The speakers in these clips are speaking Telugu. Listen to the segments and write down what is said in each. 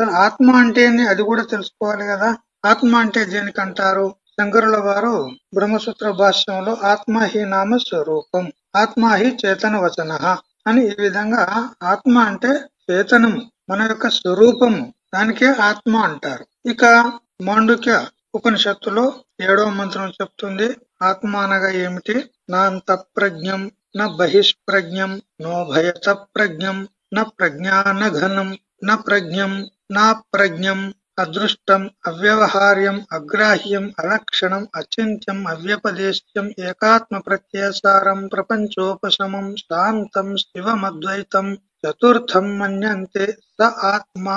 తన ఆత్మ అంటే అది కూడా తెలుసుకోవాలి కదా. ఆత్మ అంటే దేనికి అంటారు? శంకరుల వారు బ్రహ్మసూత్ర భాష్యంలో ఆత్మ హి నామ స్వరూపం ఆత్మ హి చేతన వచన అని ఈ విధంగా ఆత్మ అంటే చేతనము మన యొక్క స్వరూపము దానికే ఆత్మ అంటారు. ఇక మాండుక్య ఉపనిషత్తులో ఏడవ మంత్రం చెప్తుంది ఆత్మ అనగా ఏమిటి? నా అంతఃప్రజ్ఞం న బహిష్ప్రజ్ఞం నో భయత ప్రజ్ఞం నా ప్రజ్ఞాన ఘనం ప్రజ్ఞం నా ప్రజ్ఞం అదృష్టం అవ్యవహార్యం అగ్రాహ్యం అలక్షణం అచింత్యం అవ్యపదేశ్యం ఏకాత్మ ప్రత్యసారం ప్రపంచోపశమం శాంతం శివమద్వైతం చతుర్థం మన్యంతే స ఆత్మా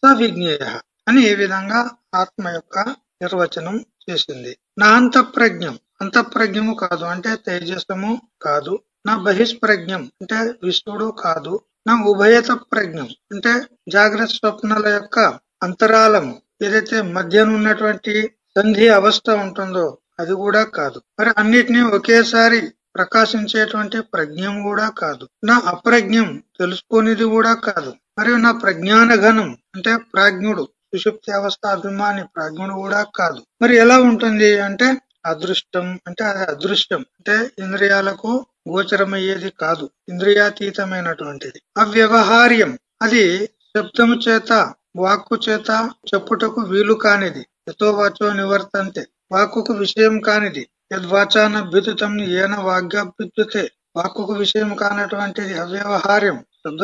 స విజ్ఞేయ అని ఈ విధంగా ఆత్మ యొక్క నిర్వచనం చేసింది. నా అంతఃప్రజ్ఞం. అంతఃప్రజ్ఞము కాదు అంటే తేజస్సము కాదు. నా బహిష్ప్రజ్ఞం అంటే విష్ణుడు కాదు. నా ఉభయత ప్రజ్ఞం. అంటే జాగ్రత్త స్వప్నాల యొక్క అంతరాలము. ఏదైతే మధ్యన ఉన్నటువంటి సంధి అవస్థ ఉంటుందో అది కూడా కాదు. మరి అన్నిటినీ ఒకేసారి ప్రకాశించేటువంటి ప్రజ్ఞం కూడా కాదు. నా అప్రజ్ఞం తెలుసుకునేది కూడా కాదు. మరియు నా ప్రజ్ఞాన ఘనం అంటే ప్రాజ్ఞుడు సుషుప్తి అవస్థ అభిమాని ప్రాజ్ఞుడు కూడా కాదు. మరి ఎలా ఉంటుంది అంటే అదృష్టం అంటే అది అదృష్టం అంటే ఇంద్రియాలకు గోచరమయ్యేది కాదు ఇంద్రియాతీతమైనటువంటిది. అవ్యవహార్యం అది శబ్దము చేత వాక్కు చేత చెప్పుటకు వీలు కానిది. ఎతో వాచో నివర్తంతే వాక్కుకు విషయం కానిది. యద్వాచాన విద్యుతం ఏన వాగ్యాభ్యుతే వాక్కుకు విషయం కానటువంటిది అవ్యవహార్యం. శబ్ద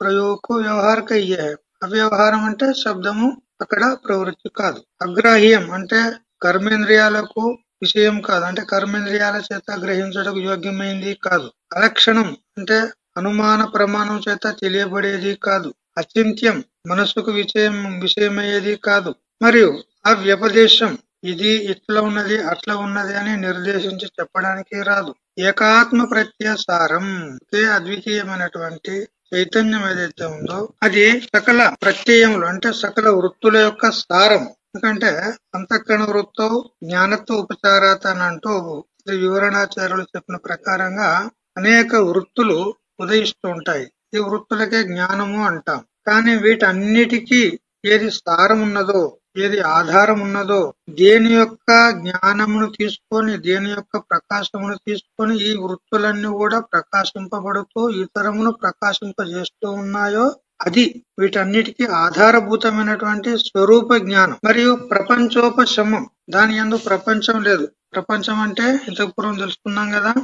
ప్రయోగకు వ్యవహారక అయ్యే అవ్యవహారం అంటే శబ్దము అక్కడ ప్రవృత్తి కాదు. అగ్రాహ్యం అంటే కర్మేంద్రియాలకు విషయం కాదు. అంటే కర్మేంద్రియాల చేత గ్రహించడానికి యోగ్యమైంది కాదు. అలక్షణం అంటే అనుమాన ప్రమాణం చేత తెలియబడేది కాదు. అచింత్యం మనస్సుకు విషయం విషయమయ్యేది కాదు. మరియు ఆ వ్యపదేశం ఇది ఇట్లా ఉన్నది అట్లా ఉన్నది అని నిర్దేశించి చెప్పడానికి రాదు. ఏకాత్మ ప్రత్యసారం ఒకే అద్వితీయమైనటువంటి చైతన్యం ఏదైతే ఉందో అది సకల ప్రత్యయములు అంటే సకల వృత్తుల యొక్క సారం. ఎందుకంటే అంతఃకరణ వృత్తం జ్ఞానత్వ ఉపచారాత అని అంటూ శ్రీ వివరణాచార్యులు చెప్పిన ప్రకారంగా అనేక వృత్తులు ఉదయిస్తూ ఉంటాయి ఈ వృత్తులకే జ్ఞానము అంటాం. కానీ వీటన్నిటికీ ఏది సారం ఉన్నదో ఏది ఆధారం ఉన్నదో దేని యొక్క జ్ఞానమును తీసుకొని దేని యొక్క ప్రకాశమును తీసుకొని ఈ వృత్తులన్నీ కూడా ప్రకాశింపబడుతూ ఇతరమును ప్రకాశింపజేస్తూ ఉన్నాయో అది వీటన్నిటికీ ఆధారభూతమైనటువంటి స్వరూప జ్ఞానం మరియు ప్రపంచోపశమం. దాని యందు ప్రపంచం లేదు. ప్రపంచం అంటే ఇంతకు పూర్వం తెలుసుకున్నాం కదా.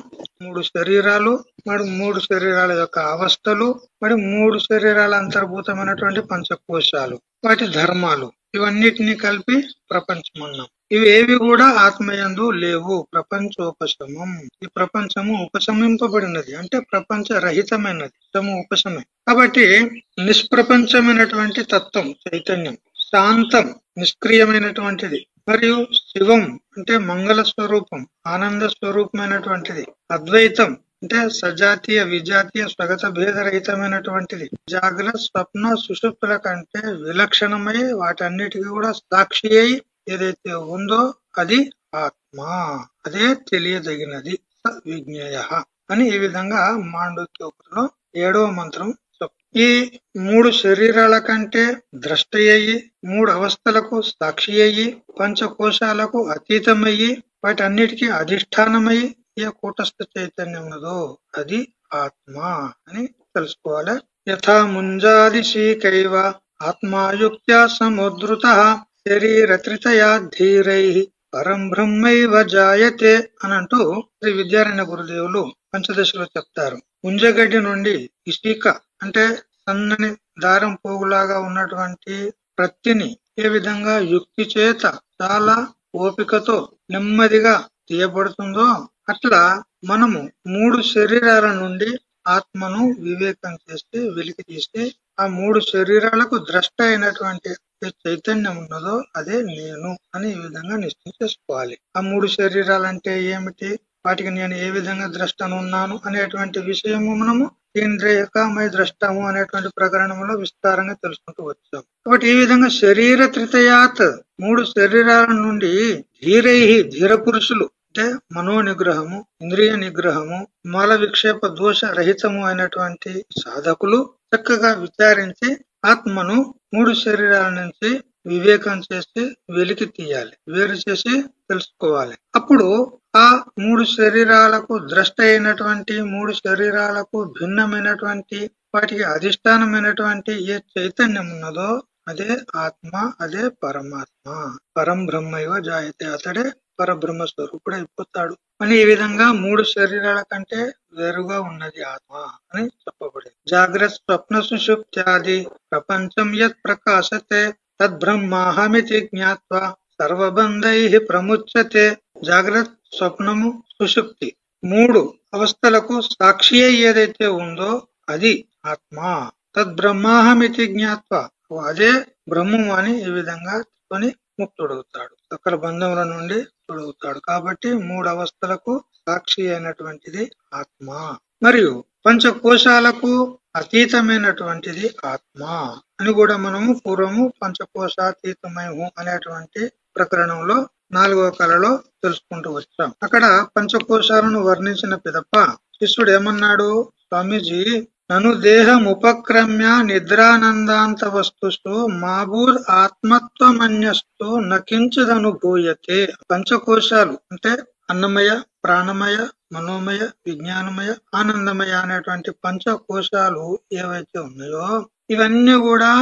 మూడు శరీరాలు మరి మూడు శరీరాల యొక్క అవస్థలు మరి మూడు శరీరాల అంతర్భూతమైనటువంటి పంచకోశాలు వాటి ధర్మాలు. ఇవన్నిటిని కలిపి ప్రపంచం అన్నాం. ఇవి ఏవి కూడా ఆత్మయందు లేవు. ప్రపంచోపశమం. ఈ ప్రపంచము ఉపశమింపబడినది. అంటే ప్రపంచ రహితమైనది ఉపశము ఉపశమే. కాబట్టి నిష్ప్రపంచమైనటువంటి తత్వం చైతన్యం శాంతం నిష్క్రియమైనటువంటిది. మరియు శివం అంటే మంగళ స్వరూపం ఆనంద స్వరూపమైనటువంటిది అద్వైతం అంటే సజాతీయ విజాతీయ స్వగత భేదరహితమైనటువంటిది. జాగ్రత్త స్వప్న సుషుప్తుల కంటే విలక్షణమై వాటన్నిటికీ కూడా సాక్షి అయి ఏదైతే ఉందో అది ఆత్మ. అదే తెలియదగినది. స విజ్ఞేయ అని ఈ విధంగా మాండూక్యోపంలో ఏడవ మంత్రం ఈ మూడు శరీరాల కంటే ద్రష్ట అయ్యి మూడు అవస్థలకు సాక్షి అయ్యి పంచకోశాలకు అతీతమయ్యి వాటన్నిటికీ అధిష్టానమయ్యి ఏ కూటస్థ చైతన్యం ఉన్నదో అది ఆత్మ అని తెలుసుకోవాలి. యథా ముంజాది శీకైవ ఆత్మాయుక్త సముద్రుత శరీరత్రితయా ధీరై పరం బ్రహ్మైవ జాయతే అని అంటూ శ్రీ విద్యారాయణ గురుదేవులు పంచదశలో చెప్తారు. ముంజగడ్డి నుండి ఇసిక అంటే సన్నని దారం పోగులాగా ఉన్నటువంటి ప్రత్తిని ఏ విధంగా యుక్తి చేత చాలా ఓపికతో నెమ్మదిగా తీయబడుతుందో అట్లా మనము మూడు శరీరాల నుండి ఆత్మను వివేకం చేస్తే వెలికి తీస్తే ఆ మూడు శరీరాలకు ద్రష్ట అయినటువంటి ఏ చైతన్యం ఉన్నదో అదే నేను అని ఈ విధంగా నిశ్చయం చేసుకోవాలి. ఆ మూడు శరీరాలు అంటే ఏమిటి? వాటికి నేను ఏ విధంగా ద్రష్టను ఉన్నాను అనేటువంటి విషయము మనము ఇంద్రియకమై ద్రష్టము అనేటువంటి ప్రకరణంలో విస్తారంగా తెలుసుకుంటూ వచ్చాం. కాబట్టి ఈ విధంగా శరీర త్రితయాత్ మూడు శరీరాల నుండి ధీరై ధీర పురుషులు అంటే మనో నిగ్రహము ఇంద్రియ నిగ్రహము మల విక్షేప దోష రహితము అయినటువంటి సాధకులు చక్కగా విచారించి ఆత్మను మూడు శరీరాల నుంచి వివేకం చేసి వెలికి తీయాలి వేరు చేసి తెలుసుకోవాలి. అప్పుడు ఆ మూడు శరీరాలకు ద్రష్ట అయినటువంటి మూడు శరీరాలకు భిన్నమైనటువంటి వాటికి అధిష్టానమైనటువంటి ఏ చైతన్యం ఉన్నదో అదే ఆత్మ అదే పరమాత్మ. పరం బ్రహ్మైవ జాయతే. అతడే పరబ్రహ్మ స్వరూపుడు అయిపోతాడు అని ఈ విధంగా మూడు శరీరాల కంటే వేరుగా ఉన్నది ఆత్మ అని చెప్పబడింది. జాగ్రత్త స్వప్న సుషుప్త్యాది. ప్రపంచం యత్ ప్రకాశతే. తద్బ్రహ్మాహమితి జ్ఞాత్వ. సర్వబంధై ప్రముచ్యతే. జాగ్రత్త స్వప్నము సుషుప్తి. మూడు అవస్థలకు సాక్షి ఏదైతే ఉందో అది ఆత్మ. తద్బ్రహ్మాహమితి జ్ఞాత్వ. అదే బ్రహ్మము అని ఈ విధంగా కొని ముక్తుడవుతాడు సకల బంధముల నుండి తొడుగుతాడు. కాబట్టి మూడు అవస్థలకు సాక్షి అయినటువంటిది ఆత్మ. మరియు పంచకోశాలకు అతీతమైనటువంటిది ఆత్మ అని కూడా మనము పూర్వము పంచకోశాతీతమయము అనేటువంటి ప్రకరణంలో నాలుగవ కళలో తెలుసుకుంటూ వచ్చాం. అక్కడ పంచకోశాలను వర్ణించిన పిదప్ప శిష్యుడు ఏమన్నాడు? స్వామీజీ నను దేహం ఉపక్రమ్య నిద్రానందాంత వస్తుస్తు మాబూర్ ఆత్మత్వమన్యస్తు నకించదనుభూయతే పంచకోశాలు అంటే అన్నమయ ప్రాణమయ మనోమయ విజ్ఞానమయ ఆనందమయ అనేటువంటి పంచకోశాలు ఏవైతే ఉన్నాయో ఇవన్నీ కూడా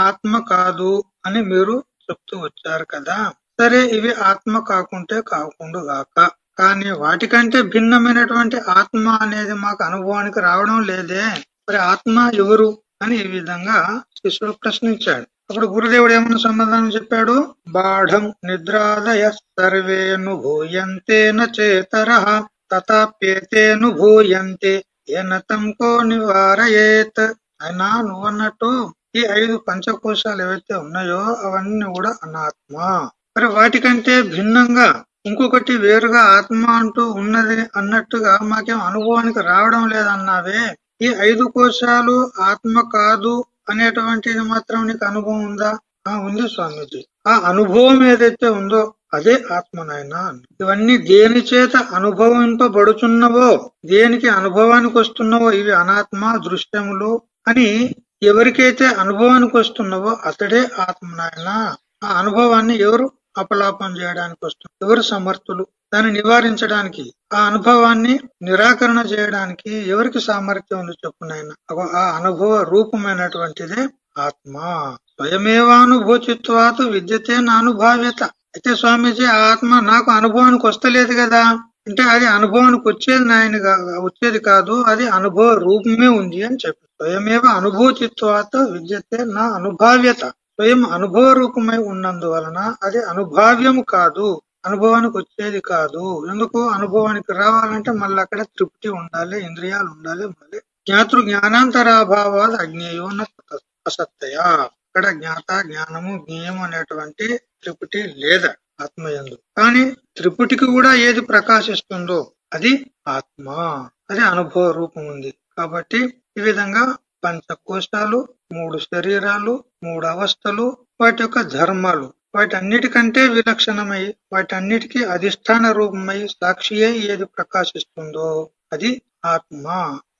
ఆత్మ కాదు అని మీరు చెప్తూ వచ్చారు కదా. సరే ఇవి ఆత్మ కాకుంటే కాకుండా గాక కానీ వాటికంటే భిన్నమైనటువంటి ఆత్మ అనేది మాకు అనుభవానికి రావడం లేదే. మరి ఆత్మ ఎవరు అని ఈ విధంగా శిష్యుడు ప్రశ్నించాడు. అప్పుడు గురుదేవుడు ఏమన్నా సమాధానం చెప్పాడు? బాఢం నిద్రాదయ సర్వేను భూయంతే చేతర తథాప్యేతేను భూయంతే ఏనతం కో నివారయేత్. అయినా నువ్వన్నట్టు ఈ ఐదు పంచకోశాలు ఏవైతే ఉన్నాయో అవన్నీ కూడా అనాత్మ. మరి వాటికంటే భిన్నంగా ఇంకొకటి వేరుగా ఆత్మ అంటూ ఉన్నది అన్నట్టుగా మాకేం అనుభవానికి రావడం లేదన్నావే? ఈ ఐదు కోశాలు ఆత్మ కాదు అనేటువంటిది మాత్రం నీకు అనుభవం ఉందా? ఆ ఉంది స్వామీజీ. ఆ అనుభవం ఏదైతే ఉందో అదే ఆత్మనైనా ఇవన్నీ దేని చేత అనుభవింపబడుచున్నవో దేనికి అనుభవానికి వస్తున్నవో ఇవి అనాత్మ దృశ్యములు అని ఎవరికైతే అనుభవానికి వస్తున్నవో అతడే ఆత్మనాయన ఆ అనుభవాన్ని ఎవరు అపలాపం చేయడానికి వస్తుంది. ఎవరు సమర్థులు? దాన్ని నివారించడానికి ఆ అనుభవాన్ని నిరాకరణ చేయడానికి ఎవరికి సామర్థ్యం ఉంది చెప్పునైనా ఆ అనుభవ రూపమైనటువంటిదే ఆత్మ. స్వయమేవానుభూతిత్వాత విద్యతే నానుభావ్యత. అయితే స్వామీజీ ఆత్మ నాకు అనుభవానికి వస్తలేదు కదా. అంటే అది అనుభవానికి వచ్చేది నాయన వచ్చేది కాదు అది అనుభవ రూపమే ఉంది అని చెప్పి. స్వయమేవ అనుభూతిత్వాత విద్యతే నా అనుభావ్యత. స్వయం అనుభవ రూపమై ఉన్నందువలన అది అనుభావ్యము కాదు అనుభవానికి వచ్చేది కాదు. ఎందుకు? అనుభవానికి రావాలంటే మళ్ళీ అక్కడ తృప్తి ఉండాలి ఇంద్రియాలు ఉండాలి మళ్ళీ జ్ఞాతృ జ్ఞానాంతరాభావాలు అజ్ఞేయో అసత్తయ అక్కడ జ్ఞాత జ్ఞానము జ్ఞేయం అనేటువంటి త్రిపుటి లేదా ఆత్మయందు కానీ త్రిపుటికి కూడా ఏది ప్రకాశిస్తుందో అది ఆత్మ. అది అనుభవ రూపం ఉంది. కాబట్టి ఈ విధంగా పంచకోశాలు మూడు శరీరాలు మూడు అవస్థలు వాటి యొక్క ధర్మాలు. వాటి అన్నిటికంటే విలక్షణమై వాటి అన్నిటికీ అధిష్టాన రూపమై సాక్షి అయి ఏది ప్రకాశిస్తుందో అది ఆత్మ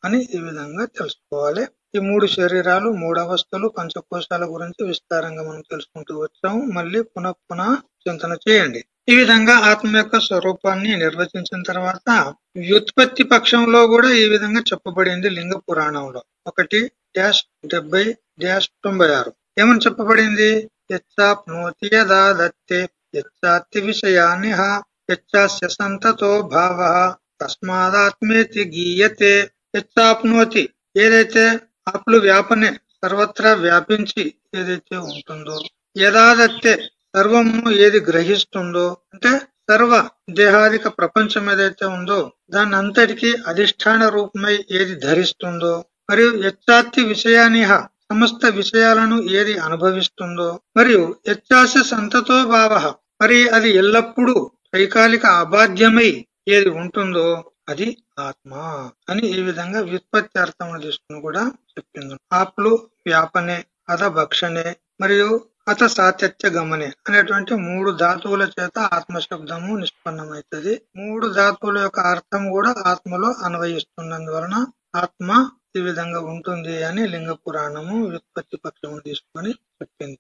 అని ఈ విధంగా తెలుసుకోవాలి. ఈ మూడు శరీరాలు మూడు అవస్థలు పంచకోశాల గురించి విస్తారంగా మనం తెలుసుకుంటూ వచ్చాము. మళ్ళీ పునః పునః చింతన చేయండి. ఈ విధంగా ఆత్మ యొక్క స్వరూపాన్ని నిర్వచించిన తర్వాత వ్యుత్పత్తి పక్షంలో కూడా ఈ విధంగా చెప్పబడింది లింగ పురాణంలో. ఒకటి డాష్ డెబ్బై డాష్ తొంభై ఆరు. ఏమని చెప్పబడింది? యచ్చాప్నోతి యదా దత్తే యచ్చాస్య సంతతో భావ తస్మాదాత్మేతి గీయతే. యచ్చాప్నోతి ఏదైతే ఆపులు వ్యాపనే సర్వత్రా వ్యాపించి ఏదైతే ఉంటుందో యదాదత్తే సర్వము ఏది గ్రహిస్తుందో అంటే సర్వ దేహాదిక ప్రపంచం ఏదైతే ఉందో దాని అంతటికి అధిష్టాన రూపమై ఏది ధరిస్తుందో మరియు యచ్చాత్తి విషయానిహ సమస్త విషయాలను ఏది అనుభవిస్తుందో మరియు యచ్చాస సంతతో భావ మరి అది ఎల్లప్పుడూ త్రైకాలిక అబాధ్యమై ఏది ఉంటుందో అది ఆత్మ అని ఈ విధంగా వ్యుత్పత్తి అర్థములు తీసుకుని కూడా చెప్పింది. ఆప్లు వ్యాపనే అద భక్షణే మరియు అత సాత్యత్య గమనే అనేటువంటి మూడు ధాతువుల చేత ఆత్మ శబ్దము నిష్పన్నమైతుంది మూడు ధాతువుల యొక్క అర్థం కూడా ఆత్మలో అన్వయిస్తున్నందువలన ఆత్మ ఈ విధంగా ఉంటుంది అని లింగ పురాణము వ్యుత్పత్తి పక్షము తీసుకొని చెప్పింది.